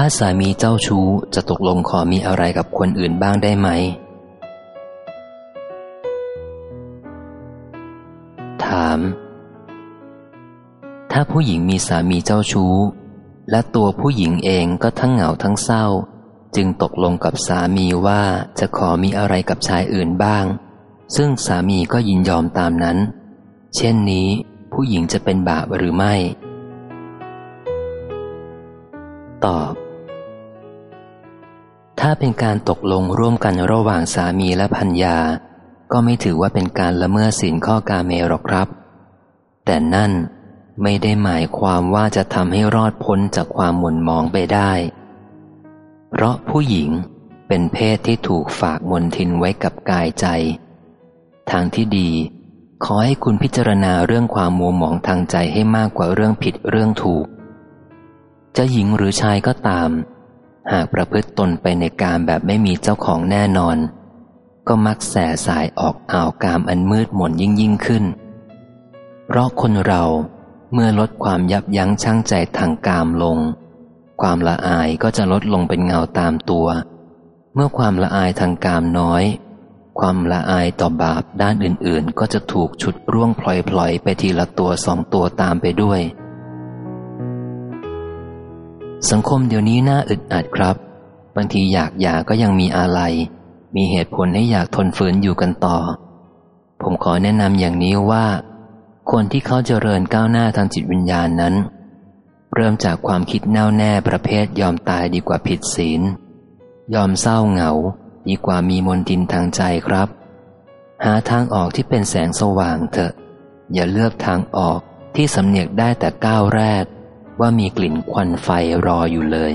ถ้าสามีเจ้าชู้จะตกลงขอมีอะไรกับคนอื่นบ้างได้ไหม ถาม ถ้าผู้หญิงมีสามีเจ้าชู้ และตัวผู้หญิงเองก็ทั้งเหงาทั้งเศร้า จึงตกลงกับสามีว่าจะขอมีอะไรกับชายอื่นบ้าง ซึ่งสามีก็ยินยอมตามนั้น เช่นนี้ ผู้หญิงจะเป็นบาปหรือไม่ตอบ ถ้าเป็นการตกลงร่วมกันระหว่างสามีและพัญญา ก็ไม่ถือว่าเป็นการละเมิดสินข้อกาเมหรอกครับ แต่นั่นไม่ได้หมายความว่าจะทำให้รอดพ้นจากความหม่นมองไปได้ เพราะผู้หญิงเป็นเพศที่ถูกฝากมนทินไว้กับกายใจ ทางที่ดี ขอให้คุณพิจารณาเรื่องความมัวหมองทางใจให้มากกว่าเรื่องผิดเรื่องถูก จะหญิงหรือชายก็ตาม หากประพฤติตนไปในการแบบไม่มีเจ้าของแน่นอน ก็มักแส่สายออกอ่าวกามอันมืดมนยิ่งยิ่งขึ้น เพราะคนเราเมื่อลดความยับยั้งชั่งใจทางกามลง ความละอายก็จะลดลงเป็นเงาตามตัว เมื่อความละอายทางกามน้อย ความละอายต่อบาปด้านอื่นๆ ก็จะถูกฉุดร่วงพลอยๆ ไปทีละตัวสองตัวตามไปด้วย สังคมเดี๋ยวนี้น่าอึดอัดครับ บางทีอยากหย่าก็ยังมีอะไร มีเหตุผลให้อยากทนฝืนอยู่กันต่อ ผมขอแนะนำอย่างนี้ว่า คนที่เขาเจริญก้าวหน้าทางจิตวิญญาณนั้น เริ่มจากความคิดแน่วแน่ประเภทยอมตายดีกว่าผิดศีล ยอมเศร้าเหงา ดีกว่ามีมนตินทางใจครับ หาทางออกที่เป็นแสงสว่างเถอะ อย่าเลือกทางออกที่สำเนียกได้แต่ก้าวแรก ว่ามีกลิ่นควันไฟรออยู่เลย